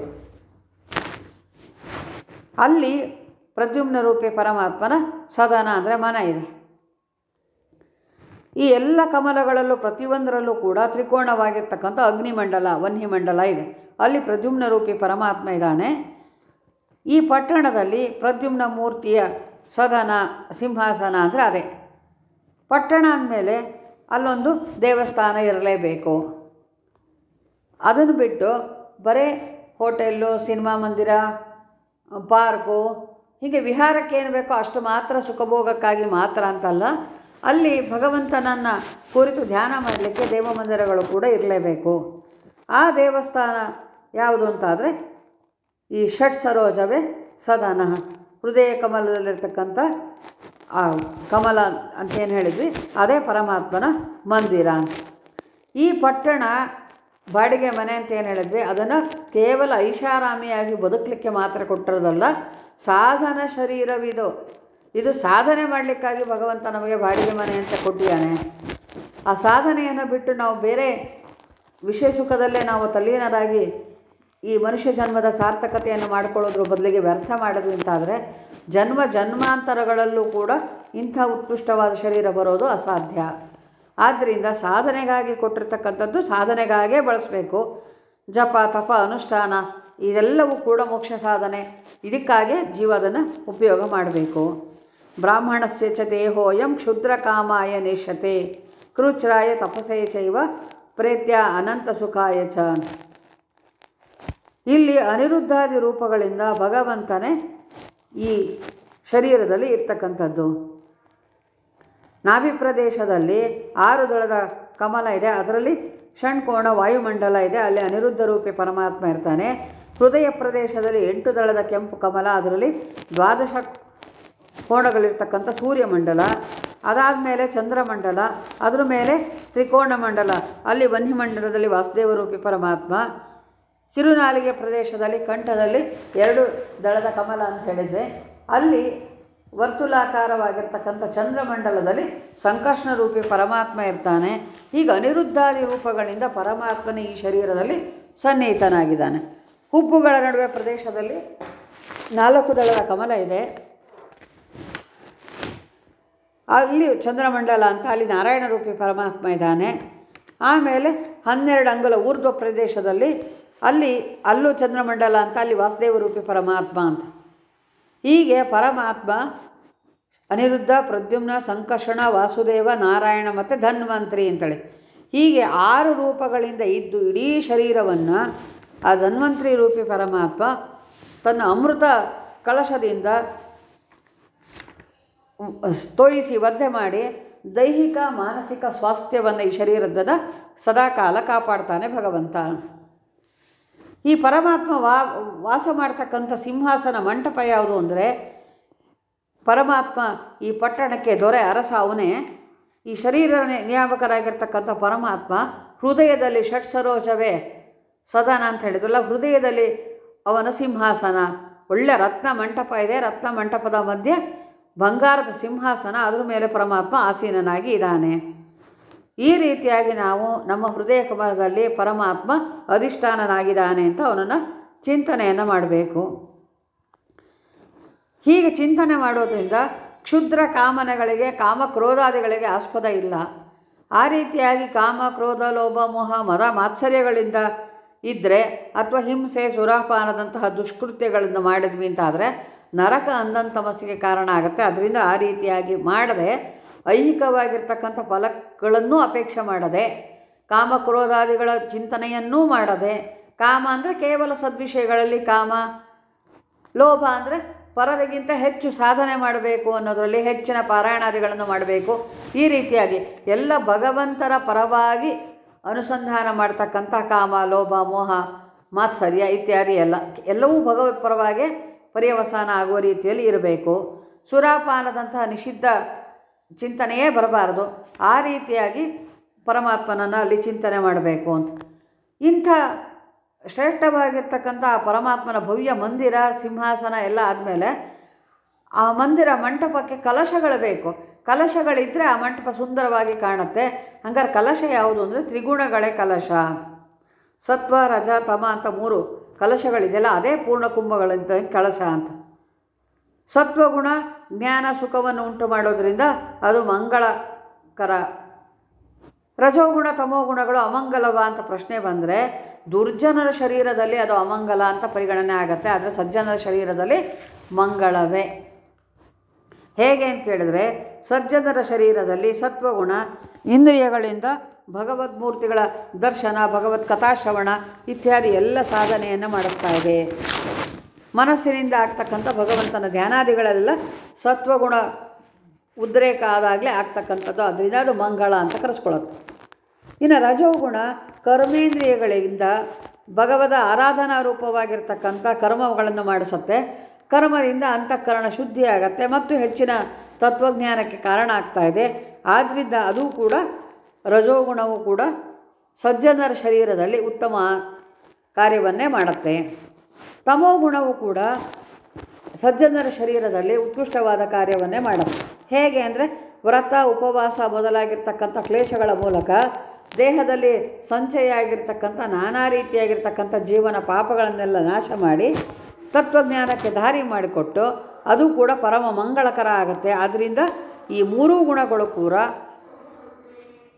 ಅಲ್ಲಿ ಪ್ರದ್ಯುಮ್ನ ರೂಪಿ ಪರಮಾತ್ಮನ ಸದನ ಅಂದರೆ ಮನ ಇದೆ. ಈ ಎಲ್ಲ ಕಮಲಗಳಲ್ಲೂ ಪ್ರತಿಯೊಂದರಲ್ಲೂ ಕೂಡ ತ್ರಿಕೋಣವಾಗಿರ್ತಕ್ಕಂಥ ಅಗ್ನಿಮಂಡಲ ವನ್ಹಿಮಂಡಲ ಇದೆ. ಅಲ್ಲಿ ಪ್ರದ್ಯುಮ್ನ ರೂಪಿ ಪರಮಾತ್ಮ ಇದ್ದಾನೆ. ಈ ಪಟ್ಟಣದಲ್ಲಿ ಪ್ರದ್ಯುಮ್ನ ಮೂರ್ತಿಯ ಸದನ, ಸಿಂಹಾಸನ ಅಂದರೆ ಅದೇ. ಪಟ್ಟಣ ಅಂದಮೇಲೆ ಅಲ್ಲೊಂದು ದೇವಸ್ಥಾನ ಇರಲೇಬೇಕು. ಅದನ್ನು ಬಿಟ್ಟು ಬರೀ ಹೋಟೆಲ್ಲು, ಸಿನಿಮಾ ಮಂದಿರ, ಪಾರ್ಕು, ಹೀಗೆ ವಿಹಾರಕ್ಕೆ ಏನು ಬೇಕೋ ಅಷ್ಟು ಮಾತ್ರ ಸುಖಭೋಗಕ್ಕಾಗಿ ಮಾತ್ರ ಅಂತಲ್ಲ ಅಲ್ಲಿ ಭಗವಂತನನ್ನು ಕುರಿತು ಧ್ಯಾನ ಮಾಡಲಿಕ್ಕೆ ದೇವಮಂದಿರಗಳು ಕೂಡ ಇರಲೇಬೇಕು. ಆ ದೇವಸ್ಥಾನ ಯಾವುದು ಅಂತಾದರೆ ಈ ಷಟ್ ಸರೋಜವೇ ಸದನ. ಹೃದಯ ಕಮಲದಲ್ಲಿರ್ತಕ್ಕಂಥ ಆ ಕಮಲ ಅಂತ ಏನು ಹೇಳಿದ್ವಿ? ಅದೇ ಪರಮಾತ್ಮನ ಮಂದಿರ ಈ ಪಟ್ಟಣ ಬಾಡಿಗೆ ಮನೆ ಅಂತ ಏನು ಹೇಳಿದ್ವಿ? ಅದನ್ನು ಕೇವಲ ಐಷಾರಾಮಿಯಾಗಿ ಬದುಕಲಿಕ್ಕೆ ಮಾತ್ರ ಕೊಟ್ಟಿರೋದಲ್ಲ, ಸಾಧನ ಶರೀರವಿದು. ಇದು ಸಾಧನೆ ಮಾಡಲಿಕ್ಕಾಗಿ ಭಗವಂತ ನಮಗೆ ಬಾಡಿಗೆ ಮನೆ ಅಂತ ಕೊಟ್ಟಿದ್ದಾನೆ. ಆ ಸಾಧನೆಯನ್ನು ಬಿಟ್ಟು ನಾವು ಬೇರೆ ವಿಷಯ ಸುಖದಲ್ಲೇ ನಾವು ತಲ್ಲೀನರಾಗಿ ಈ ಮನುಷ್ಯ ಜನ್ಮದ ಸಾರ್ಥಕತೆಯನ್ನು ಮಾಡಿಕೊಳ್ಳೋದ್ರ ಬದಲಿಗೆ ವ್ಯರ್ಥ ಮಾಡೋದು ಅಂತಾದರೆ ಜನ್ಮ ಜನ್ಮಾಂತರಗಳಲ್ಲೂ ಕೂಡ ಇಂಥ ಉತ್ಕೃಷ್ಟವಾದ ಶರೀರ ಬರೋದು ಅಸಾಧ್ಯ. ಆದ್ದರಿಂದ ಸಾಧನೆಗಾಗಿ ಕೊಟ್ಟಿರ್ತಕ್ಕಂಥದ್ದು ಸಾಧನೆಗಾಗೇ ಬಳಸಬೇಕು. ಜಪ, ತಪ, ಅನುಷ್ಠಾನ, ಇದೆಲ್ಲವೂ ಕೂಡ ಮೋಕ್ಷ ಸಾಧನೆ. ಇದಕ್ಕಾಗೇ ಜೀವದನ್ನು ಉಪಯೋಗ ಮಾಡಬೇಕು. ಬ್ರಾಹ್ಮಣಸ್ಯ ಚ ದೇಹೋಯಂ ಕ್ಷುದ್ರ ಕಾಮಾಯ ನಿಶ್ಯತೆ ಕೃಚ್ರಾಯ ತಪಸೇ ಚೈವ ಪ್ರೇತ್ಯ ಅನಂತ ಸುಖಾಯ ಚ ಇಲ್ಲಿ ಅನಿರುದ್ಧಾದಿ ರೂಪಗಳಿಂದ ಭಗವಂತನೇ ಈ ಶರೀರದಲ್ಲಿ ಇರ್ತಕ್ಕಂಥದ್ದು. ನಾಭಿ ಪ್ರದೇಶದಲ್ಲಿ ಆರು ದಳದ ಕಮಲ ಇದೆ. ಅದರಲ್ಲಿ ಷಣ್ಕೋಣ ವಾಯುಮಂಡಲ ಇದೆ. ಅಲ್ಲಿ ಅನಿರುದ್ಧ ರೂಪಿ ಪರಮಾತ್ಮ ಇರ್ತಾನೆ. ಹೃದಯ ಪ್ರದೇಶದಲ್ಲಿ ಎಂಟು ದಳದ ಕೆಂಪು ಕಮಲ. ಅದರಲ್ಲಿ ದ್ವಾದಶ ಕೋಣಗಳಿರ್ತಕ್ಕಂಥ ಸೂರ್ಯಮಂಡಲ, ಅದಾದಮೇಲೆ ಚಂದ್ರಮಂಡಲ, ಅದರ ಮೇಲೆ ತ್ರಿಕೋಣ ಮಂಡಲ ಅಲ್ಲಿ ವನ್ಯಮಂಡಲದಲ್ಲಿ ವಾಸುದೇವರೂಪಿ ಪರಮಾತ್ಮ ಕಿರುನಾಲಿಗೆ ಪ್ರದೇಶದಲ್ಲಿ, ಕಂಠದಲ್ಲಿ ಎರಡು ದಳದ ಕಮಲ ಅಂತ ಹೇಳಿದ್ವಿ. ಅಲ್ಲಿ ವರ್ತುಲಾಕಾರವಾಗಿರ್ತಕ್ಕಂಥ ಚಂದ್ರಮಂಡಲದಲ್ಲಿ ಸಂಕಷ್ಣ ರೂಪಿ ಪರಮಾತ್ಮ ಇರ್ತಾನೆ. ಹೀಗೆ ಅನಿರುದ್ಧಾದಿ ರೂಪಗಳಿಂದ ಪರಮಾತ್ಮನ ಈ ಶರೀರದಲ್ಲಿ ಸನ್ನಿಹಿತನಾಗಿದ್ದಾನೆ. ಹುಬ್ಬುಗಳ ನಡುವೆ ಪ್ರದೇಶದಲ್ಲಿ ನಾಲ್ಕು ದಳದ ಕಮಲ ಇದೆ. ಅಲ್ಲಿ ಚಂದ್ರಮಂಡಲ ಅಂತ ಅಲ್ಲಿ ನಾರಾಯಣ ರೂಪಿ ಪರಮಾತ್ಮ ಇದ್ದಾನೆ. ಆಮೇಲೆ ಹನ್ನೆರಡು ಅಂಗುಲ ಊರ್ಧ್ವ ಪ್ರದೇಶದಲ್ಲಿ ಅಲ್ಲಿ ಅಲ್ಲೂ ಚಂದ್ರಮಂಡಲ ಅಂತ, ಅಲ್ಲಿ ವಾಸುದೇವ ರೂಪಿ ಪರಮಾತ್ಮ ಅಂತ. ಹೀಗೆ ಪರಮಾತ್ಮ ಅನಿರುದ್ಧ, ಪ್ರದ್ಯುಮ್ನ, ಸಂಕರ್ಷಣ, ವಾಸುದೇವ, ನಾರಾಯಣ ಮತ್ತು ಧನ್ವಂತ್ರಿ ಅಂತೇಳಿ. ಹೀಗೆ ಆರು ರೂಪಗಳಿಂದ ಇದ್ದು ಇಡೀ ಶರೀರವನ್ನು ಆ ಧನ್ವಂತ್ರಿ ರೂಪಿ ಪರಮಾತ್ಮ ತನ್ನ ಅಮೃತ ಕಳಶದಿಂದ ತೋಯಿಸಿ ಒದ್ದೆ ಮಾಡಿ ದೈಹಿಕ, ಮಾನಸಿಕ ಸ್ವಾಸ್ಥ್ಯವನ್ನು ಈ ಶರೀರದನ್ನು ಸದಾಕಾಲ ಕಾಪಾಡ್ತಾನೆ ಭಗವಂತ. ಈ ಪರಮಾತ್ಮ ವಾ, ವಾಸ ಮಾಡ್ತಕ್ಕಂಥ ಸಿಂಹಾಸನ ಮಂಟಪ ಯಾವುದು ಅಂದರೆ ಪರಮಾತ್ಮ ಈ ಪಟ್ಟಣಕ್ಕೆ ದೊರೆ ಅರಸ ಅವನೇ ಈ ಶರೀರ ನಿಯಾಮಕರಾಗಿರ್ತಕ್ಕಂಥ ಪರಮಾತ್ಮ ಹೃದಯದಲ್ಲಿ ಷಟ್ ಸರೋಜವೇ ಸದನ ಅಂತ ಹೇಳಿದ್ರಲ್ಲ, ಹೃದಯದಲ್ಲಿ ಅವನ ಸಿಂಹಾಸನ. ಒಳ್ಳೆ ರತ್ನ ಮಂಟಪ ಇದೆ, ರತ್ನ ಮಂಟಪದ ಮಧ್ಯೆ ಬಂಗಾರದ ಸಿಂಹಾಸನ ಅದರ ಮೇಲೆ ಪರಮಾತ್ಮ ಆಸೀನನಾಗಿ ಇದ್ದಾನೆ. ಈ ರೀತಿಯಾಗಿ ನಾವು ನಮ್ಮ ಹೃದಯ ಕಮಲದಲ್ಲಿ ಪರಮಾತ್ಮ ಅಧಿಷ್ಠಾನನಾಗಿದ್ದಾನೆ ಅಂತ ಅವನನ್ನು ಚಿಂತನೆಯನ್ನು ಮಾಡಬೇಕು. ಹೀಗೆ ಚಿಂತನೆ ಮಾಡೋದ್ರಿಂದ ಕ್ಷುದ್ರ ಕಾಮನೆಗಳಿಗೆ, ಕಾಮ ಕ್ರೋಧಾದಿಗಳಿಗೆ ಆಸ್ಪದ ಇಲ್ಲ. ಆ ರೀತಿಯಾಗಿ ಕಾಮ, ಕ್ರೋಧ, ಲೋಭ, ಮೋಹ, ಮದ ಮಾತ್ಸರ್ಯಗಳಿಂದ ಇದ್ದರೆ ಅಥವಾ ಹಿಂಸೆ, ಸುರಾಪಾನದಂತಹ ದುಷ್ಕೃತ್ಯಗಳನ್ನು ಮಾಡಿದ್ವಿ ಅಂತಾದರೆ ನರಕ ಅಂದನ್ ತಮಸ್ಸಿಗೆ ಕಾರಣ ಆಗುತ್ತೆ. ಅದರಿಂದ ಆ ರೀತಿಯಾಗಿ ಮಾಡದೆ ಐಹಿಕವಾಗಿರ್ತಕ್ಕಂಥ ಫಲಗಳನ್ನು ಅಪೇಕ್ಷೆ ಮಾಡದೆ, ಕಾಮ ಕ್ರೋಧಾದಿಗಳ ಚಿಂತನೆಯನ್ನೂ ಮಾಡದೆ, ಕಾಮ ಅಂದರೆ ಕೇವಲ ಸದ್ವಿಷಯಗಳಲ್ಲಿ ಕಾಮ, ಲೋಭ ಅಂದರೆ ಪರರಿಗಿಂತ ಹೆಚ್ಚು ಸಾಧನೆ ಮಾಡಬೇಕು ಅನ್ನೋದರಲ್ಲಿ ಹೆಚ್ಚಿನ ಪಾರಾಯಣಾದಿಗಳನ್ನು ಮಾಡಬೇಕು. ಈ ರೀತಿಯಾಗಿ ಎಲ್ಲ ಭಗವಂತರ ಪರವಾಗಿ ಅನುಸಂಧಾನ ಮಾಡ್ತಕ್ಕಂಥ ಕಾಮ, ಲೋಭ, ಮೋಹ, ಮಾತ್ಸರ್ಯ ಇತ್ಯಾದಿ ಎಲ್ಲ, ಎಲ್ಲವೂ ಭಗವತ್ ಪರವಾಗಿ ಪರ್ಯವಸಾನ ಆಗುವ ರೀತಿಯಲ್ಲಿ ಇರಬೇಕು. ಸುರಾಪಾನದಂತಹ ನಿಷಿದ್ಧ ಚಿಂತನೆಯೇ ಬರಬಾರದು. ಆ ರೀತಿಯಾಗಿ ಪರಮಾತ್ಮನನ್ನು ಅಲ್ಲಿ ಚಿಂತನೆ ಮಾಡಬೇಕು ಅಂತ. ಇಂಥ ಶ್ರೇಷ್ಠವಾಗಿರ್ತಕ್ಕಂಥ ಪರಮಾತ್ಮನ ಭವ್ಯ ಮಂದಿರ, ಸಿಂಹಾಸನ ಎಲ್ಲ ಆದಮೇಲೆ ಆ ಮಂದಿರ ಮಂಟಪಕ್ಕೆ ಕಲಶಗಳು ಬೇಕು. ಕಲಶಗಳಿದ್ದರೆ ಆ ಮಂಟಪ ಸುಂದರವಾಗಿ ಕಾಣುತ್ತೆ. ಹಂಗಾರೆ ಕಲಶ ಯಾವುದು ಅಂದರೆ ತ್ರಿಗುಣಗಳೇ ಕಲಶ. ಸತ್ವ, ರಜ, ತಮ ಅಂತ ಮೂರು ಕಲಶಗಳಿದೆಯಲ್ಲ, ಅದೇ ಪೂರ್ಣ ಕುಂಭಗಳಂತ ಕಳಶ ಅಂತ. ಸತ್ವಗುಣ ಜ್ಞಾನ ಸುಖವನ್ನು ಉಂಟು ಮಾಡೋದರಿಂದ ಅದು ಮಂಗಳಕರ. ರಜೋಗುಣ, ತಮೋಗುಣಗಳು ಅಮಂಗಲವ ಅಂತ ಪ್ರಶ್ನೆ ಬಂದರೆ, ದುರ್ಜನರ ಶರೀರದಲ್ಲಿ ಅದು ಅಮಂಗಲ ಅಂತ ಪರಿಗಣನೆ ಆಗುತ್ತೆ, ಆದರೆ ಸಜ್ಜನರ ಶರೀರದಲ್ಲಿ ಮಂಗಳವೇ. ಹೇಗೆ ಅಂತ ಕೇಳಿದ್ರೆ, ಸಜ್ಜನರ ಶರೀರದಲ್ಲಿ ಸತ್ವಗುಣ ಇಂದ್ರಿಯಗಳಿಂದ ಭಗವದ್ಮೂರ್ತಿಗಳ ದರ್ಶನ, ಭಗವತ್ ಕಥಾಶ್ರವಣ ಇತ್ಯಾದಿ ಎಲ್ಲ ಸಾಧನೆಯನ್ನು ಮಾಡಿಸ್ತಾ ಇದೆ. ಮನಸ್ಸಿನಿಂದ ಆಗ್ತಕ್ಕಂಥ ಭಗವಂತನ ಧ್ಯಾನಾದಿಗಳೆಲ್ಲ ಸತ್ವಗುಣ ಉದ್ರೇಕ ಆದಾಗಲೇ ಆಗ್ತಕ್ಕಂಥದ್ದು. ಅದರಿಂದ ಅದು ಮಂಗಳ ಅಂತ ಕರೆಸ್ಕೊಳ್ಳುತ್ತೆ ಇನ್ನು ರಜೋಗುಣ ಕರ್ಮೇಂದ್ರಿಯಗಳಿಂದ ಭಗವದ ಆರಾಧನಾ ರೂಪವಾಗಿರ್ತಕ್ಕಂಥ ಕರ್ಮಗಳನ್ನು ಮಾಡಿಸುತ್ತೆ. ಕರ್ಮದಿಂದ ಅಂತಃಕರಣ ಶುದ್ಧಿಯಾಗತ್ತೆ ಮತ್ತು ಹೆಚ್ಚಿನ ತತ್ವಜ್ಞಾನಕ್ಕೆ ಕಾರಣ ಆಗ್ತಾ ಇದೆ. ಆದ್ದರಿಂದ ಅದು ಕೂಡ ರಜೋಗುಣವು ಕೂಡ ಸಜ್ಜನರ ಶರೀರದಲ್ಲಿ ಉತ್ತಮ ಕಾರ್ಯವನ್ನೇ ಮಾಡುತ್ತೆ. ತಮೋಗುಣವು ಕೂಡ ಸಜ್ಜನರ ಶರೀರದಲ್ಲಿ ಉತ್ಕೃಷ್ಟವಾದ ಕಾರ್ಯವನ್ನೇ ಮಾಡುತ್ತೆ. ಹೇಗೆ ಅಂದರೆ ವ್ರತ, ಉಪವಾಸ ಮೊದಲಾಗಿರ್ತಕ್ಕಂಥ ಕ್ಲೇಶಗಳ ಮೂಲಕ ದೇಹದಲ್ಲಿ ಸಂಚಯ ಆಗಿರ್ತಕ್ಕಂಥ ನಾನಾ ರೀತಿಯಾಗಿರ್ತಕ್ಕಂಥ ಜೀವನ ಪಾಪಗಳನ್ನೆಲ್ಲ ನಾಶ ಮಾಡಿ ತತ್ವಜ್ಞಾನಕ್ಕೆ ದಾರಿ ಮಾಡಿಕೊಟ್ಟು ಅದು ಕೂಡ ಪರಮ ಮಂಗಳಕರ ಆಗುತ್ತೆ. ಆದ್ದರಿಂದ ಈ ಮೂರೂ ಗುಣಗಳು ಕೂಡ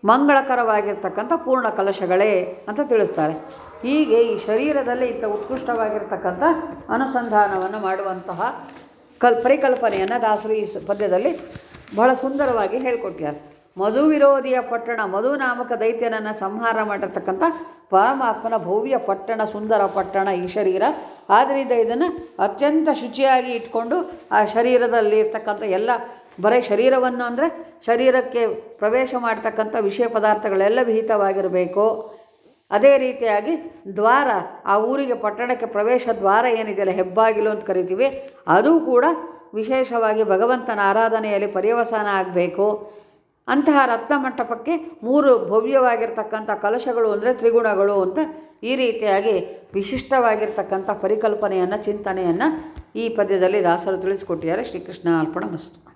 ಮಂಗಳಕರವಾಗಿರ್ತಕ್ಕಂಥ ಪೂರ್ಣ ಕಲಶಗಳೇ ಅಂತ ತಿಳಿಸ್ತಾರೆ. ಹೀಗೆ ಈ ಶರೀರದಲ್ಲಿ ಇಂಥ ಉತ್ಕೃಷ್ಟವಾಗಿರ್ತಕ್ಕಂಥ ಅನುಸಂಧಾನವನ್ನು ಮಾಡುವಂತಹ ಕಲ್, ಪರಿಕಲ್ಪನೆಯನ್ನು ದಾಸರು ಈ ಪದ್ಯದಲ್ಲಿ ಬಹಳ ಸುಂದರವಾಗಿ ಹೇಳ್ಕೊಟ್ಟಿದ್ದಾರೆ. ಮಧು ವಿರೋಧಿಯ ಪಟ್ಟಣ, ಮಧು ನಾಮಕ ದೈತ್ಯನನ್ನು ಸಂಹಾರ ಮಾಡಿರ್ತಕ್ಕಂಥ ಪರಮಾತ್ಮನ ಭವ್ಯ ಪಟ್ಟಣ, ಸುಂದರ ಪಟ್ಟಣ ಈ ಶರೀರ. ಆದ್ದರಿಂದ ಇದನ್ನು ಅತ್ಯಂತ ಶುಚಿಯಾಗಿ ಇಟ್ಕೊಂಡು ಆ ಶರೀರದಲ್ಲಿ ಇರ್ತಕ್ಕಂಥ ಎಲ್ಲ ಬರೀ ಶರೀರವನ್ನು ಅಂದರೆ ಶರೀರಕ್ಕೆ ಪ್ರವೇಶ ಮಾಡ್ತಕ್ಕಂಥ ವಿಷಯ ಪದಾರ್ಥಗಳೆಲ್ಲ ವಿಹಿತವಾಗಿರಬೇಕು. ಅದೇ ರೀತಿಯಾಗಿ ದ್ವಾರ, ಆ ಊರಿಗೆ ಪಟ್ಟಣಕ್ಕೆ ಪ್ರವೇಶ ದ್ವಾರ ಏನಿದೆಯಲ್ಲ, ಹೆಬ್ಬಾಗಿಲು ಅಂತ ಕರಿತೀವಿ, ಅದು ಕೂಡ ವಿಶೇಷವಾಗಿ ಭಗವಂತನ ಆರಾಧನೆಯಲ್ಲಿ ಪರ್ಯವಸಾನ ಆಗಬೇಕು. ಅಂತಹ ರತ್ನಮಂಟಪಕ್ಕೆ ಮೂರು ಭವ್ಯವಾಗಿರ್ತಕ್ಕಂಥ ಕಲಶಗಳು ಅಂದರೆ ತ್ರಿಗುಣಗಳು ಅಂತ ಈ ರೀತಿಯಾಗಿ ವಿಶಿಷ್ಟವಾಗಿರ್ತಕ್ಕಂಥ ಪರಿಕಲ್ಪನೆಯನ್ನು, ಚಿಂತನೆಯನ್ನು ಈ ಪದ್ಯದಲ್ಲಿ ದಾಸರು ತಿಳಿಸಿಕೊಟ್ಟಿದ್ದಾರೆ. ಶ್ರೀಕೃಷ್ಣ ಅರ್ಪಣ ಮಸ್ತು.